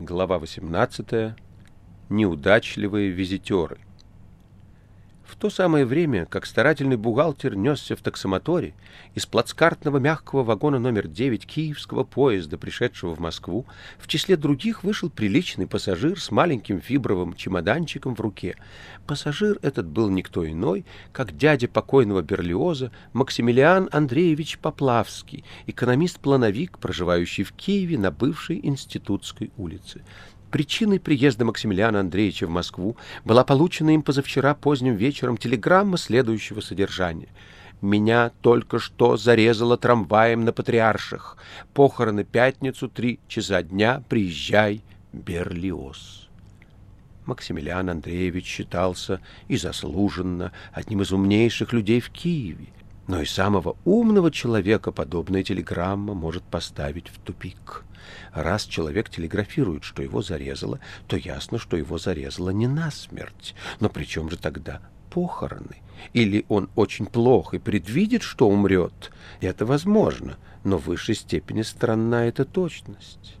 Глава 18. Неудачливые визитеры. В то самое время, как старательный бухгалтер несся в таксомоторе, из плацкартного мягкого вагона номер 9 киевского поезда, пришедшего в Москву, в числе других вышел приличный пассажир с маленьким фибровым чемоданчиком в руке. Пассажир этот был никто иной, как дядя покойного Берлиоза Максимилиан Андреевич Поплавский, экономист-плановик, проживающий в Киеве на бывшей Институтской улице. Причиной приезда Максимилиана Андреевича в Москву была получена им позавчера поздним вечером телеграмма следующего содержания. «Меня только что зарезало трамваем на Патриарших. Похороны пятницу, три часа дня. Приезжай, Берлиоз». Максимилиан Андреевич считался и заслуженно одним из умнейших людей в Киеве. Но и самого умного человека подобная телеграмма может поставить в тупик. Раз человек телеграфирует, что его зарезало, то ясно, что его зарезало не насмерть. Но при чем же тогда похороны? Или он очень плохо и предвидит, что умрет? Это возможно, но в высшей степени странна эта точность.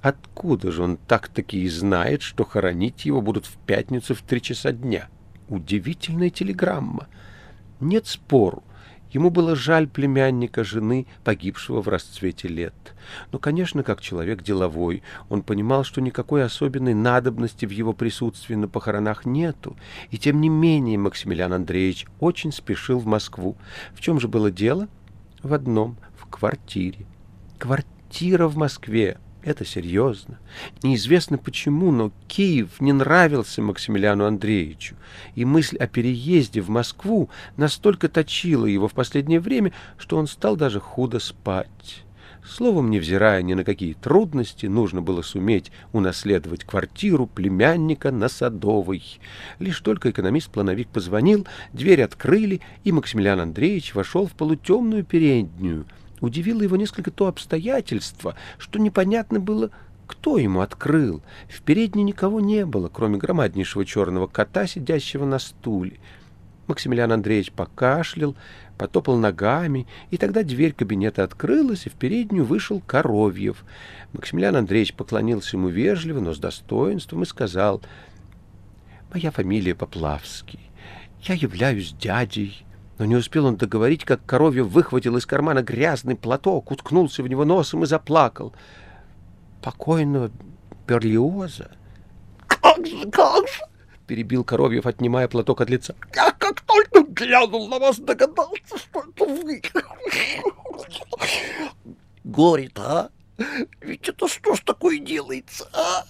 Откуда же он так-таки и знает, что хоронить его будут в пятницу в три часа дня? Удивительная телеграмма. Нет спору, Ему было жаль племянника жены, погибшего в расцвете лет. Но, конечно, как человек деловой, он понимал, что никакой особенной надобности в его присутствии на похоронах нету, и тем не менее Максимилиан Андреевич очень спешил в Москву. В чем же было дело? В одном — в квартире. Квартира в Москве. Это серьезно. Неизвестно почему, но Киев не нравился Максимилиану Андреевичу, и мысль о переезде в Москву настолько точила его в последнее время, что он стал даже худо спать. Словом, невзирая ни на какие трудности, нужно было суметь унаследовать квартиру племянника на Садовой. Лишь только экономист-плановик позвонил, дверь открыли, и Максимилиан Андреевич вошел в полутемную переднюю — Удивило его несколько то обстоятельство, что непонятно было, кто ему открыл. В передней никого не было, кроме громаднейшего черного кота, сидящего на стуле. Максимилиан Андреевич покашлял, потопал ногами, и тогда дверь кабинета открылась, и в переднюю вышел Коровьев. Максимилиан Андреевич поклонился ему вежливо, но с достоинством, и сказал, «Моя фамилия Поплавский. Я являюсь дядей но не успел он договорить, как коровья выхватил из кармана грязный платок, уткнулся в него носом и заплакал. Покойного Берлиоза... — Как же, как же! — перебил Коровьев, отнимая платок от лица. — Я как только глянул на вас, догадался, что это вы. Горе-то, а? Ведь это что ж такое делается, а?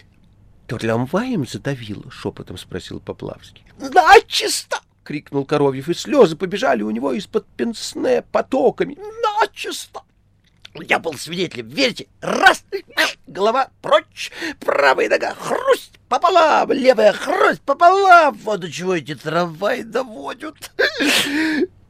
— Трамваем задавило? — шепотом спросил Поплавский. — Начисто! — крикнул Коровьев, и слезы побежали у него из-под пенсне потоками. «Начисто!» Я был свидетелем, верьте, раз, голова прочь, правая нога, хрусть пополам, левая хрусть пополам. Вот до чего эти трамваи доводят.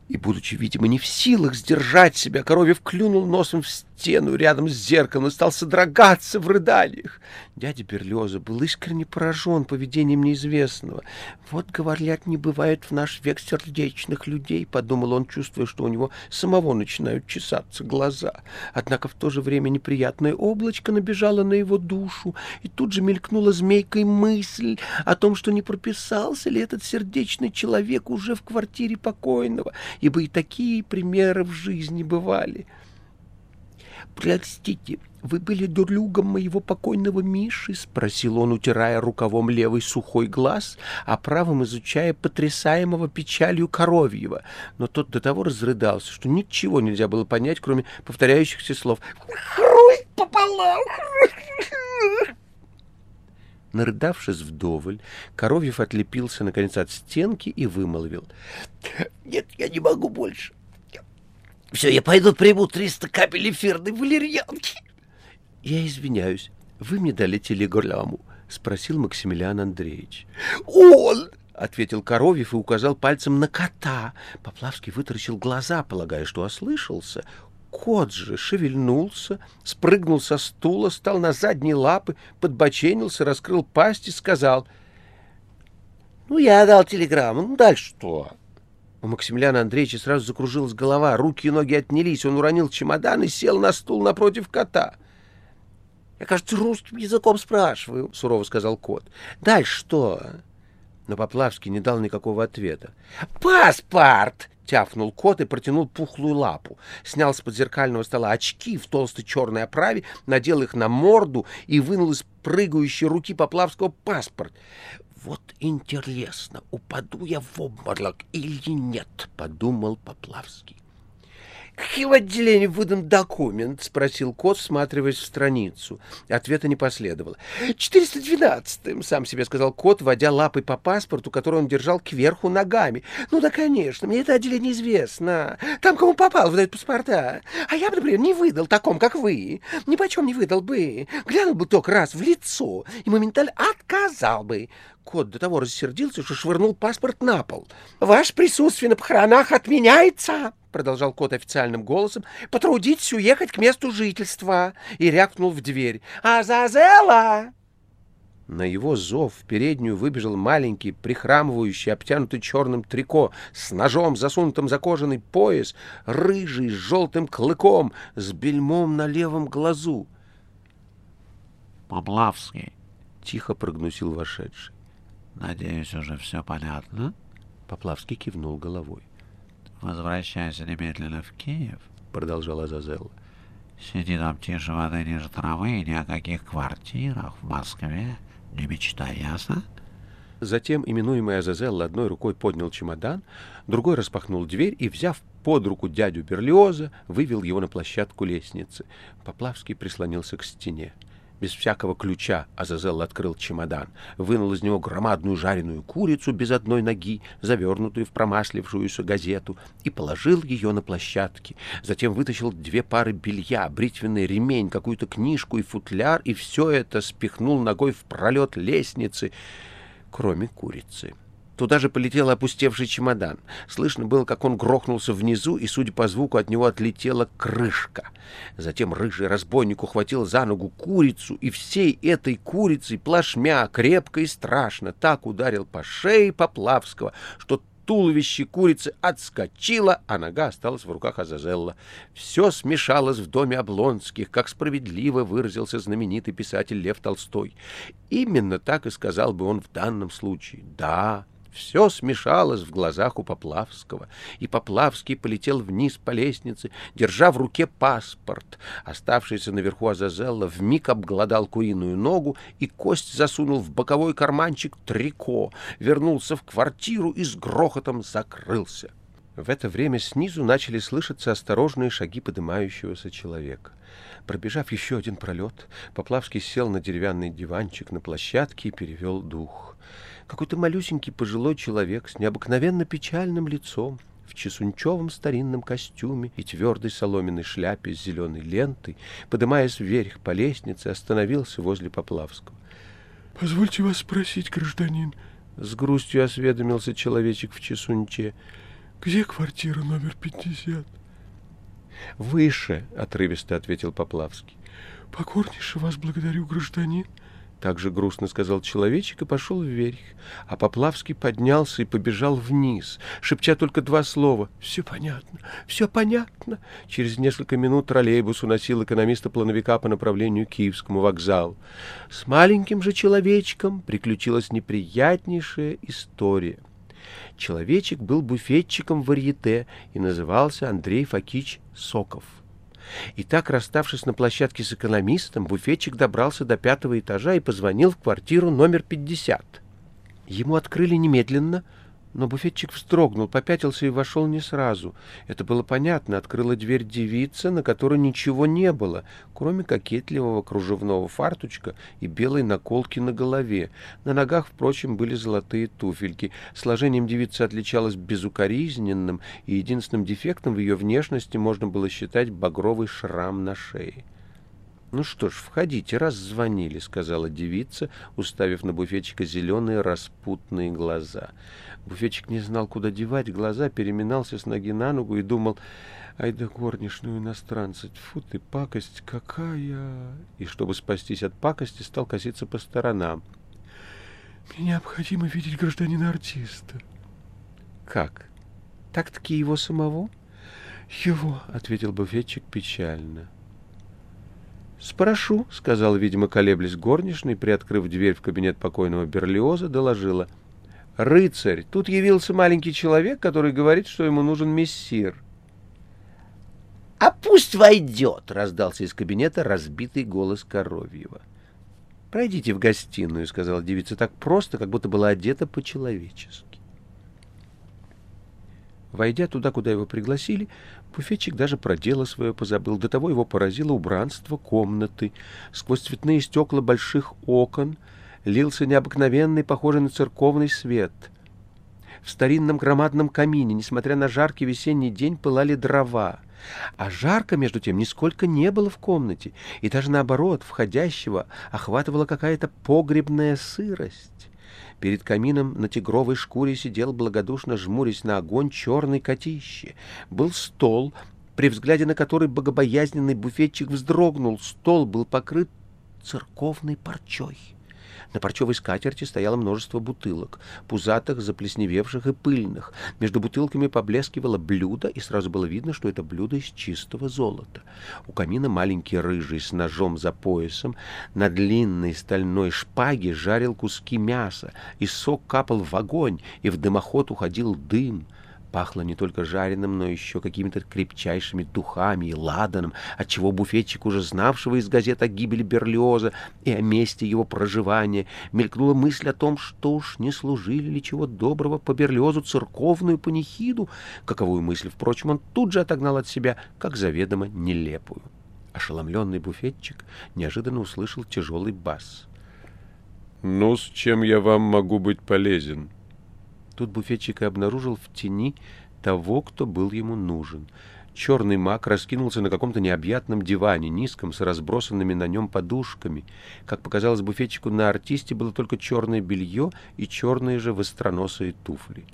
И, будучи, видимо, не в силах сдержать себя, Коровьев клюнул носом в стену рядом с зеркалом и стал содрогаться в рыданиях. Дядя Берлиоза был искренне поражен поведением неизвестного. «Вот, говорят, не бывает в наш век сердечных людей», — подумал он, чувствуя, что у него самого начинают чесаться глаза. Однако в то же время неприятное облачко набежало на его душу, и тут же мелькнула змейкой мысль о том, что не прописался ли этот сердечный человек уже в квартире покойного, ибо и такие примеры в жизни бывали. «Простите, вы были дурлюгом моего покойного Миши?» — спросил он, утирая рукавом левый сухой глаз, а правым изучая потрясаемого печалью коровьего. Но тот до того разрыдался, что ничего нельзя было понять, кроме повторяющихся слов «Хрусть пополам!» Нарыдавшись вдоволь, Коровьев отлепился, наконец, от стенки и вымолвил. — Нет, я не могу больше. Все, я пойду приму 300 капель эфирной валерьянки. — Я извиняюсь, вы мне дали телеграмму? — спросил Максимилиан Андреевич. — Он! — ответил Коровьев и указал пальцем на кота. Поплавский вытаращил глаза, полагая, что ослышался. Кот же шевельнулся, спрыгнул со стула, стал на задние лапы, подбоченился, раскрыл пасть и сказал. — Ну, я дал телеграмму, ну, дальше что? У Максимилиана Андреевича сразу закружилась голова, руки и ноги отнялись, он уронил чемодан и сел на стул напротив кота. Я, кажется, русским языком спрашиваю, — сурово сказал кот. Дальше что? Но Поплавский не дал никакого ответа. «Паспорт!» — тяфнул кот и протянул пухлую лапу. Снял с подзеркального стола очки в толстой черной оправе, надел их на морду и вынул из прыгающей руки Поплавского паспорт. «Вот интересно, упаду я в обморок или нет?» — подумал Поплавский. «Какие в отделении выдан документ?» — спросил кот, всматриваясь в страницу. Ответа не последовало. «412-м», — сам себе сказал кот, водя лапой по паспорту, который он держал кверху ногами. «Ну да, конечно, мне это отделение известно. Там, кому попал, выдают паспорта. А я бы, например, не выдал таком, как вы. Ни почем не выдал бы. Глянул бы только раз в лицо и моментально отказал бы». Кот до того рассердился, что швырнул паспорт на пол. «Ваше присутствие на похоронах отменяется!» — продолжал кот официальным голосом, — потрудитесь уехать к месту жительства, и рявкнул в дверь. «Азазела!» На его зов в переднюю выбежал маленький, прихрамывающий, обтянутый черным трико, с ножом, засунутым за кожаный пояс, рыжий, с желтым клыком, с бельмом на левом глазу. «Поплавский», — тихо прогнусил вошедший. «Надеюсь, уже все понятно?» Поплавский кивнул головой. «Возвращайся немедленно в Киев», — продолжал Азазел. «Сиди там тише воды ниже травы, и ни о каких квартирах в Москве не мечтай, ясно?» Затем именуемый Азазел одной рукой поднял чемодан, другой распахнул дверь и, взяв под руку дядю Берлиоза, вывел его на площадку лестницы. Поплавский прислонился к стене. Без всякого ключа Азазел открыл чемодан, вынул из него громадную жареную курицу без одной ноги, завернутую в промаслившуюся газету, и положил ее на площадке. Затем вытащил две пары белья, бритвенный ремень, какую-то книжку и футляр, и все это спихнул ногой в пролет лестницы, кроме курицы. Туда же полетел опустевший чемодан. Слышно было, как он грохнулся внизу, и, судя по звуку, от него отлетела крышка. Затем рыжий разбойник ухватил за ногу курицу, и всей этой курицей плашмя крепко и страшно так ударил по шее Поплавского, что туловище курицы отскочило, а нога осталась в руках Азазелла. Все смешалось в доме Облонских, как справедливо выразился знаменитый писатель Лев Толстой. Именно так и сказал бы он в данном случае. Да, все смешалось в глазах у Поплавского, и Поплавский полетел вниз по лестнице, держа в руке паспорт. Оставшийся наверху Азазелла вмиг обглодал куриную ногу и кость засунул в боковой карманчик трико, вернулся в квартиру и с грохотом закрылся. В это время снизу начали слышаться осторожные шаги поднимающегося человека. Пробежав еще один пролет, Поплавский сел на деревянный диванчик на площадке и перевел дух. Какой-то малюсенький пожилой человек с необыкновенно печальным лицом, в чесунчевом старинном костюме и твердой соломенной шляпе с зеленой лентой, подымаясь вверх по лестнице, остановился возле Поплавского. — Позвольте вас спросить, гражданин, — с грустью осведомился человечек в чесунче, — где квартира номер пятьдесят? — Выше, — отрывисто ответил Поплавский. — Покорнейше вас благодарю, гражданин, также грустно сказал человечек и пошел вверх, а Поплавский поднялся и побежал вниз, шепча только два слова «Все понятно, все понятно». Через несколько минут троллейбус уносил экономиста-плановика по направлению к Киевскому вокзалу. С маленьким же человечком приключилась неприятнейшая история. Человечек был буфетчиком в варьете и назывался Андрей Факич Соков. И так, расставшись на площадке с экономистом, буфетчик добрался до пятого этажа и позвонил в квартиру номер 50. Ему открыли немедленно — но буфетчик вздрогнул, попятился и вошел не сразу. Это было понятно. Открыла дверь девица, на которой ничего не было, кроме кокетливого кружевного фартучка и белой наколки на голове. На ногах, впрочем, были золотые туфельки. Сложением девицы отличалась безукоризненным, и единственным дефектом в ее внешности можно было считать багровый шрам на шее. «Ну что ж, входите, раз звонили», — сказала девица, уставив на буфетчика зеленые распутные глаза. Буфетчик не знал, куда девать глаза, переминался с ноги на ногу и думал, «Ай да горничную иностранца, тьфу ты, пакость какая!» И, чтобы спастись от пакости, стал коситься по сторонам. «Мне необходимо видеть гражданина-артиста». «Как? Так-таки его самого?» «Его», — ответил буфетчик печально. «Спрошу», — сказал, видимо, колеблясь горничной, приоткрыв дверь в кабинет покойного Берлиоза, доложила. «Рыцарь, тут явился маленький человек, который говорит, что ему нужен мессир». «А пусть войдет!» — раздался из кабинета разбитый голос Коровьева. «Пройдите в гостиную», — сказала девица так просто, как будто была одета по-человечески. Войдя туда, куда его пригласили, буфетчик даже про дело свое позабыл. До того его поразило убранство комнаты. Сквозь цветные стекла больших окон лился необыкновенный, похожий на церковный свет. В старинном громадном камине, несмотря на жаркий весенний день, пылали дрова. А жарко, между тем, нисколько не было в комнате, и даже наоборот, входящего охватывала какая-то погребная сырость. Перед камином на тигровой шкуре сидел, благодушно жмурясь на огонь, черный котище. Был стол, при взгляде на который богобоязненный буфетчик вздрогнул. Стол был покрыт церковной парчой. На парчевой скатерти стояло множество бутылок, пузатых, заплесневевших и пыльных. Между бутылками поблескивало блюдо, и сразу было видно, что это блюдо из чистого золота. У камина маленький рыжий с ножом за поясом на длинной стальной шпаге жарил куски мяса, и сок капал в огонь, и в дымоход уходил дым — Пахло не только жареным, но еще какими-то крепчайшими духами и ладаном, отчего буфетчик, уже знавшего из газет о гибели Берлиоза и о месте его проживания, мелькнула мысль о том, что уж не служили ли чего доброго по Берлиозу церковную панихиду, каковую мысль, впрочем, он тут же отогнал от себя, как заведомо нелепую. Ошеломленный буфетчик неожиданно услышал тяжелый бас. «Ну, с чем я вам могу быть полезен?» Тут буфетчик и обнаружил в тени того, кто был ему нужен. Черный маг раскинулся на каком-то необъятном диване, низком, с разбросанными на нем подушками. Как показалось буфетчику, на артисте было только черное белье и черные же востроносые туфли.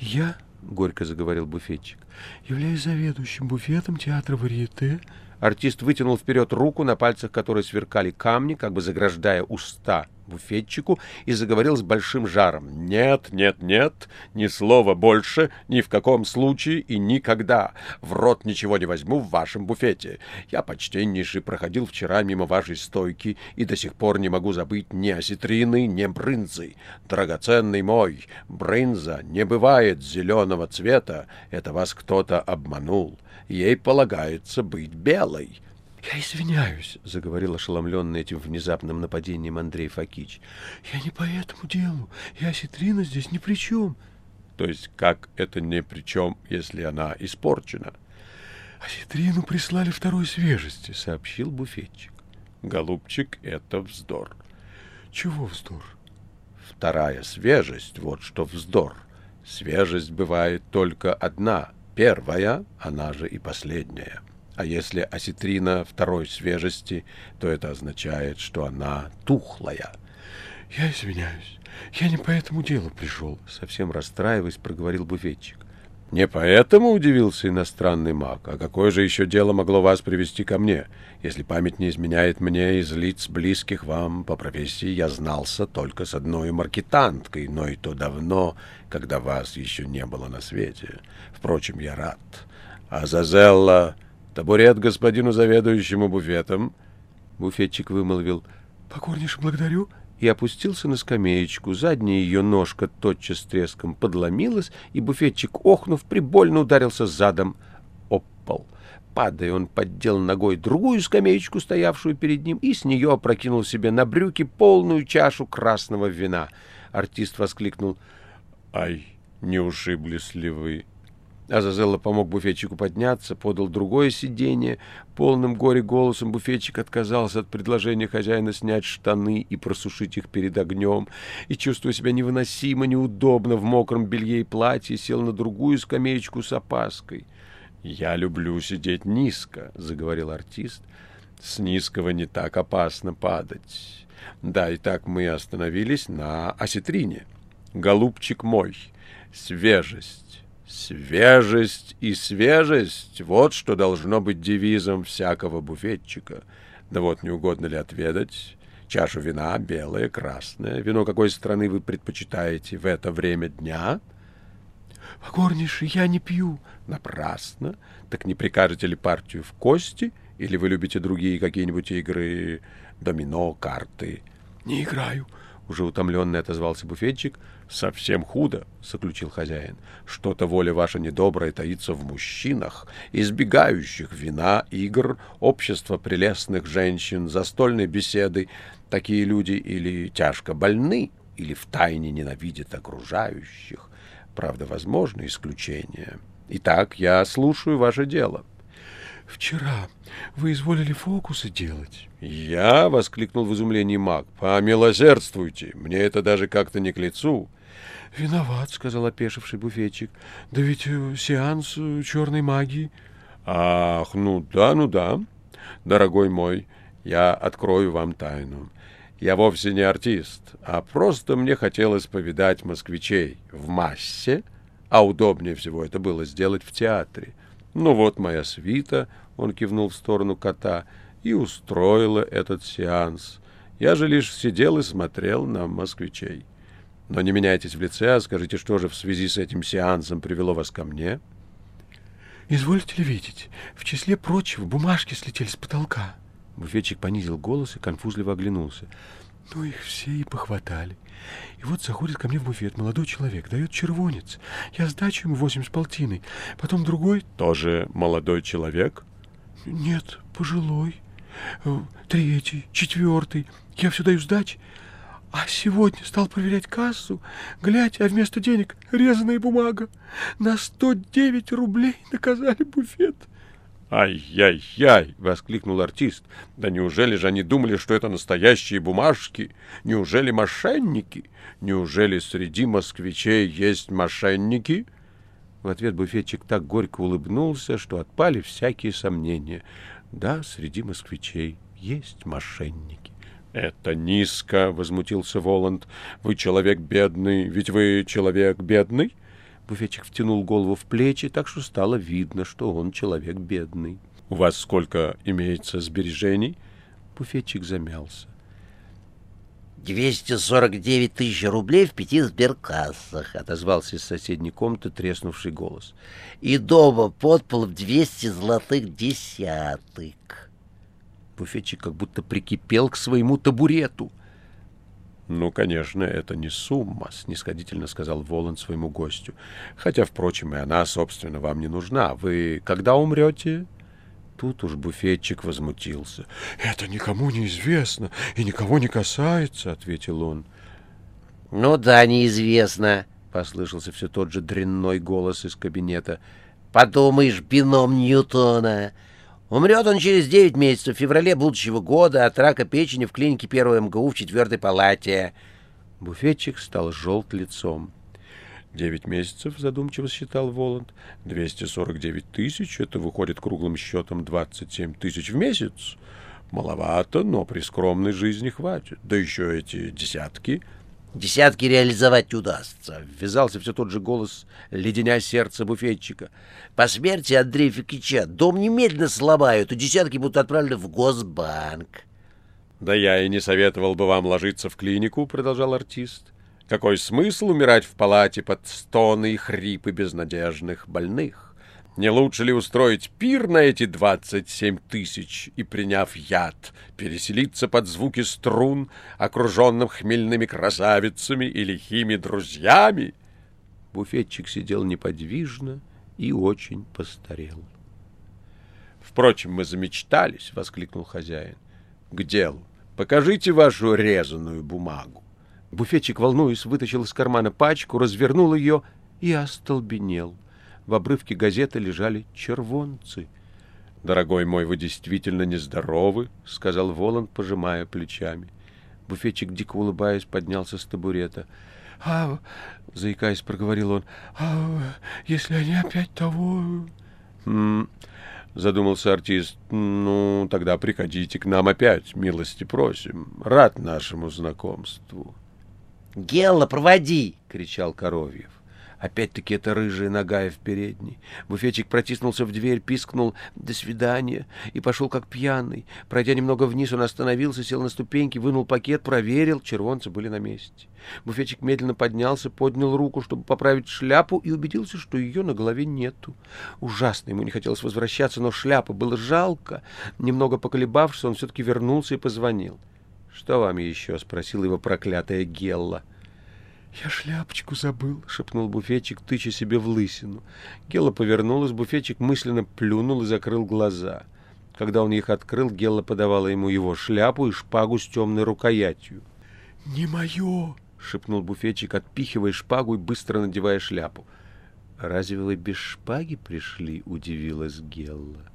«Я, — горько заговорил буфетчик, — являюсь заведующим буфетом театра варьете, Артист вытянул вперед руку, на пальцах которой сверкали камни, как бы заграждая уста буфетчику, и заговорил с большим жаром. «Нет, нет, нет, ни слова больше, ни в каком случае и никогда. В рот ничего не возьму в вашем буфете. Я, почтеннейший, проходил вчера мимо вашей стойки и до сих пор не могу забыть ни осетрины, ни брынзы. Драгоценный мой, брынза не бывает зеленого цвета, это вас кто-то обманул ей полагается быть белой. — Я извиняюсь, — заговорил ошеломленный этим внезапным нападением Андрей Факич. — Я не по этому делу, и осетрина здесь ни при чем. — То есть как это ни при чем, если она испорчена? — Осетрину прислали второй свежести, — сообщил буфетчик. — Голубчик, это вздор. — Чего вздор? — Вторая свежесть, вот что вздор. Свежесть бывает только одна — Первая, она же и последняя. А если осетрина второй свежести, то это означает, что она тухлая. — Я извиняюсь, я не по этому делу пришел, — совсем расстраиваясь, проговорил буфетчик. — Не поэтому удивился иностранный маг. А какое же еще дело могло вас привести ко мне? Если память не изменяет мне из лиц близких вам по профессии, я знался только с одной маркетанткой, но и то давно, когда вас еще не было на свете. Впрочем, я рад. А Зазелла, табурет господину заведующему буфетом. Буфетчик вымолвил «Покорнейше благодарю» и опустился на скамеечку. Задняя ее ножка тотчас треском подломилась, и буфетчик, охнув, прибольно ударился задом об. Падая, он поддел ногой другую скамеечку, стоявшую перед ним, и с нее опрокинул себе на брюки полную чашу красного вина. Артист воскликнул «Ай, не ушиблись ли вы?» Азазелла помог буфетчику подняться, подал другое сиденье. Полным горе голосом буфетчик отказался от предложения хозяина снять штаны и просушить их перед огнем, и, чувствуя себя невыносимо неудобно в мокром белье и платье, сел на другую скамеечку с опаской. «Я люблю сидеть низко», — заговорил артист. «С низкого не так опасно падать. Да, и так мы остановились на осетрине. Голубчик мой, свежесть». Свежесть и свежесть — вот что должно быть девизом всякого буфетчика. Да вот не угодно ли отведать? Чашу вина белое, красное. Вино какой страны вы предпочитаете в это время дня? — Покорнейший, я не пью. — Напрасно. Так не прикажете ли партию в кости Или вы любите другие какие-нибудь игры, домино, карты? Не играю, уже утомленный отозвался буфетчик. «Совсем худо», — заключил хозяин. «Что-то воля ваша недобрая таится в мужчинах, избегающих вина, игр, общества прелестных женщин, застольной беседы. Такие люди или тяжко больны, или втайне ненавидят окружающих. Правда, возможны исключения. Итак, я слушаю ваше дело». «Вчера вы изволили фокусы делать?» «Я?» — воскликнул в изумлении маг. «Помилосердствуйте! Мне это даже как-то не к лицу!» «Виноват», — сказал опешивший буфетчик. «Да ведь э, сеанс э, черной магии». «Ах, ну да, ну да. Дорогой мой, я открою вам тайну. Я вовсе не артист, а просто мне хотелось повидать москвичей в массе, а удобнее всего это было сделать в театре. Ну вот моя свита, он кивнул в сторону кота, и устроила этот сеанс. Я же лишь сидел и смотрел на москвичей. Но не меняйтесь в лице, а скажите, что же в связи с этим сеансом привело вас ко мне? Извольте ли видеть, в числе прочего бумажки слетели с потолка. Буфетчик понизил голос и конфузливо оглянулся. Ну, их все и похватали. И вот заходит ко мне в буфет молодой человек, дает червонец. Я сдачу ему восемь с полтиной. Потом другой... Тоже молодой человек? Нет, пожилой. Э, третий, четвертый. Я все даю сдачи. А сегодня стал проверять кассу. Глядь, а вместо денег резаная бумага. На сто девять рублей наказали буфет. «Ай-яй-яй!» — воскликнул артист. «Да неужели же они думали, что это настоящие бумажки? Неужели мошенники? Неужели среди москвичей есть мошенники?» В ответ буфетчик так горько улыбнулся, что отпали всякие сомнения. Да, среди москвичей есть мошенники. «Это низко!» — возмутился Воланд. «Вы человек бедный, ведь вы человек бедный?» Буфетчик втянул голову в плечи, так что стало видно, что он человек бедный. — У вас сколько имеется сбережений? Буфетчик замялся. «Двести сорок девять тысяч рублей в пяти сберкассах», — отозвался из соседней комнаты треснувший голос. «И дома под полом двести золотых десяток». Буфетчик как будто прикипел к своему табурету — «Ну, конечно, это не сумма», — снисходительно сказал Волан своему гостю. «Хотя, впрочем, и она, собственно, вам не нужна. Вы когда умрете?» Тут уж буфетчик возмутился. «Это никому не известно и никого не касается», — ответил он. «Ну да, неизвестно», — послышался все тот же дрянной голос из кабинета. «Подумаешь, бином Ньютона!» Умрет он через 9 месяцев, в феврале будущего года, от рака печени в клинике 1 МГУ в четвертой палате. Буфетчик стал желт лицом. «Девять месяцев», — задумчиво считал Воланд. «Двести сорок девять тысяч — это выходит круглым счетом двадцать семь тысяч в месяц. Маловато, но при скромной жизни хватит. Да еще эти десятки...» Десятки реализовать удастся. Ввязался все тот же голос, леденя сердце буфетчика. По смерти Андрея Фикича дом немедленно сломают, и десятки будут отправлены в Госбанк. «Да я и не советовал бы вам ложиться в клинику», — продолжал артист. «Какой смысл умирать в палате под стоны и хрипы безнадежных больных? Не лучше ли устроить пир на эти двадцать семь тысяч и, приняв яд, переселиться под звуки струн, окруженным хмельными красавицами и лихими друзьями? Буфетчик сидел неподвижно и очень постарел. «Впрочем, мы замечтались», — воскликнул хозяин. «К делу. Покажите вашу резаную бумагу». Буфетчик, волнуясь, вытащил из кармана пачку, развернул ее и остолбенел в обрывке газеты лежали червонцы. «Дорогой мой, вы действительно нездоровы», — сказал Воланд, пожимая плечами. Буфетчик, дико улыбаясь, поднялся с табурета. «А, — заикаясь, проговорил он, — а если они опять того...» «Хм...» — задумался артист. «Ну, тогда приходите к нам опять, милости просим. Рад нашему знакомству». «Гелла, проводи!» — кричал Коровьев. Опять-таки это рыжая ногая в передней. Буфетчик протиснулся в дверь, пискнул «до свидания» и пошел как пьяный. Пройдя немного вниз, он остановился, сел на ступеньки, вынул пакет, проверил, червонцы были на месте. Буфетчик медленно поднялся, поднял руку, чтобы поправить шляпу, и убедился, что ее на голове нету. Ужасно ему не хотелось возвращаться, но шляпа было жалко. Немного поколебавшись, он все-таки вернулся и позвонил. «Что вам еще?» — спросила его проклятая Гелла. «Я шляпочку забыл», — шепнул буфетчик, тыча себе в лысину. Гелла повернулась, буфетчик мысленно плюнул и закрыл глаза. Когда он их открыл, Гелла подавала ему его шляпу и шпагу с темной рукоятью. «Не мое!» — шепнул буфетчик, отпихивая шпагу и быстро надевая шляпу. «Разве вы без шпаги пришли?» — удивилась Гелла.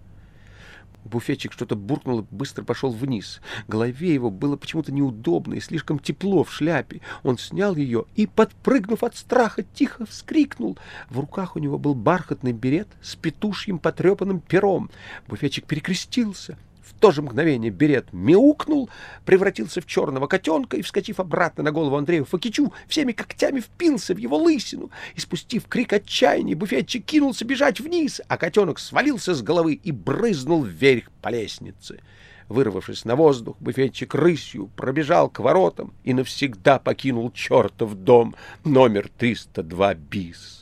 Буфетчик что-то буркнул и быстро пошел вниз. Голове его было почему-то неудобно и слишком тепло в шляпе. Он снял ее и, подпрыгнув от страха, тихо вскрикнул. В руках у него был бархатный берет с петушьим потрепанным пером. Буфетчик перекрестился — в то же мгновение берет мяукнул, превратился в черного котенка и, вскочив обратно на голову Андрею Факичу, всеми когтями впился в его лысину. И, спустив крик отчаяния, буфетчик кинулся бежать вниз, а котенок свалился с головы и брызнул вверх по лестнице. Вырвавшись на воздух, буфетчик рысью пробежал к воротам и навсегда покинул чертов дом номер 302 БИС.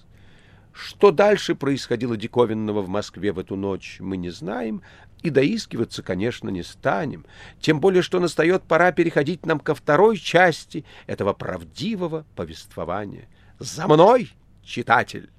Что дальше происходило диковинного в Москве в эту ночь, мы не знаем, и доискиваться, конечно, не станем, тем более что настает пора переходить нам ко второй части этого правдивого повествования. За мной, читатель!